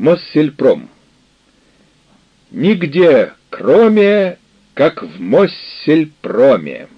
Моссельпром. Нигде, кроме как в Моссельпроме.